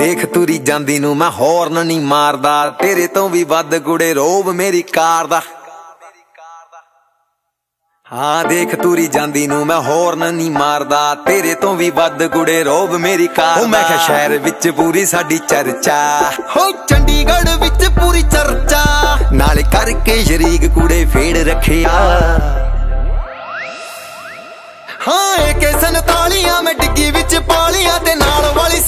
ਦੇਖ ਤੁਰੀ ਜਾਂਦੀ ਨੂੰ ਮੈਂ ਹੌਰਨ ਨਹੀਂ ਮਾਰਦਾ। ਤੇਰੇ ਤੋਂ ਵੀ ਵੱਧ ਕੁੜੇ ਰੋਬ ਮੇਰੀ ਕਾਰ ਦਾ। ਹਾਂ ਦੇਖ ਤੁਰੀ ਜਾਂਦੀ ਨੂੰ ਮੈਂ ਹੌਰਨ ਨਹੀਂ ਮਾਰਦਾ। ਤੇਰੇ ਤੋਂ ਵੀ ਵੱਧ ਕੁੜੇ ਰੋਬ ਮੇਰੀ ਕਾਰ ਦਾ ਮੈਂ ਕਿਹਾ ਸ਼ਹਿਰ ਵਿੱਚ ਪੂਰੀ ਸਾਡੀ ਚਰਚਾ। ਹੋ ਚੰਡੀਗੜ੍ਹ ਵਿੱਚ ਪੂਰੀ ਚਰਚਾ। ਨਾਲੇ ਕਰਕੇ ਸ਼ਰੀਕ ਕੁੜੇ ਫੇੜ ਰੱਖਿਆ। ਹਾਂ ਇਹ ਕੇ ਸੰਤਾਲੀਆਂ ਮੈਂ ਡਿੱਗੀ ਵਿੱਚ ਪਾਲੀਆਂ ਤੇ ਨਾਲ ਵਾਲੀ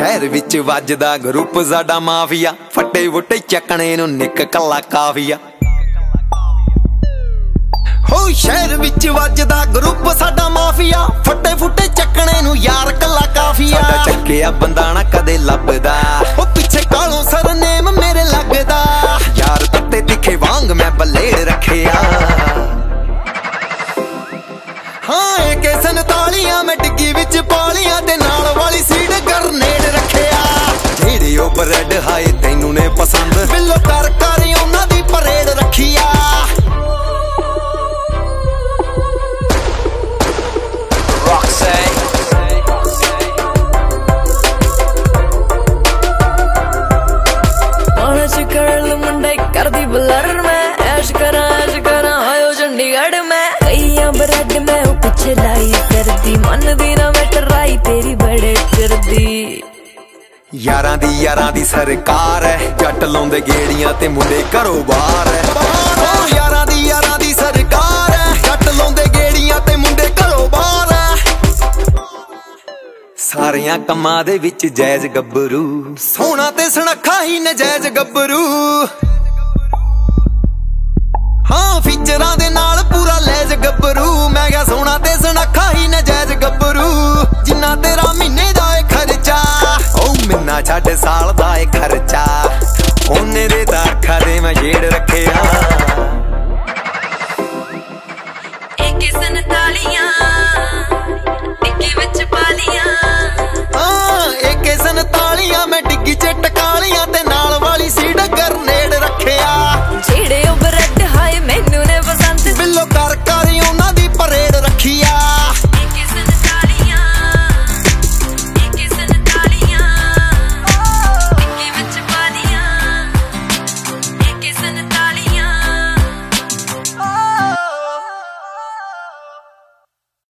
ਸ਼ਹਿਰ ਵਿੱਚ ਵੱਜਦਾ ਗਰੁੱਪ ਸਾਡਾ ਮਾਫੀਆ। ਫੱਟੇ ਵੁੱਟੇ ਚੱਕਣੇ ਨੂੰ ਨਿੱਕ ਕੱਲਾ ਕਾਫੀਆ। ਹੋ ਸ਼ਹਿਰ ਵਿੱਚ ਵੱਜਦਾ ਗਰੁੱਪ ਸਾਡਾ ਮਾਫੀਆ। ਫੱਟੇ ਫੁੱਟੇ ਚੱਕਣੇ ਨੂੰ ਯਾਰ ਕੱਲਾ ਕਾਫੀਆ। ਸਾਡਾ ਚੱਕਿਆ ਬੰਦਾ ਨਾ ਕਦੇ ਲੱਭਦਾ। ਉਹ ਪਿੱਛੇ ਕਾਲੋਂ ਸਰਨੇਮ ਮੇਰੇ ਲੱਗਦਾ। ਯਾਰ ਤੱਤੇ ਤਿੱਖੇ ਵਾਂਗ ਮੈਂ ਬੱਲੇੜ ਰੱਖਿਆ। ਹਾਂ ਇਹ ਕੇ ਸੰਤਾਲੀਆਂ ਮੈਂ ਡਿੱਗੀ ਵਿੱਚ ਪਾਲੀਆਂ ਤੇ ਨਾਲ ਵਾਲੀ ਯਾਰਾਂ ਦੀ ਸਰਕਾਰ ਹੈ। ਜੱਟ ਲਾਉਂਦੇ ਗੇੜੀਆਂ ਤੇ ਮੁੰਡੇ ਘਰੋਂ ਬਾਹਰ ਹੈ। ਓ ਯਾਰਾਂ ਦੀ ਯਾਰਾਂ ਦੀ ਸਰਕਾਰ ਹੈ। ਜੱਟ ਲਾਉਂਦੇ ਗੇੜੀਆਂ ਤੇ ਮੁੰਡੇ ਘਰੋਂ ਬਾਹਰ ਹੈ। ਸਾਰਿਆਂ ਕੰਮਾਂ ਦੇ ਵਿੱਚ ਜਾਇਜ਼ ਗੱਭਰੂ। ਸੋਹਣਾ ਤੇ ਸੁਨੱਖਾ ਹੀ ਨਜਾਇਜ਼ ਗੱਭਰੂ। ਹਾਂ ਫੀਚਰਾਂ ਮੈਂ ਜੇੜ ਰੱਖਿਆ। ਇਹ ਕਿਸਨ ਤਾਲੀਆਂ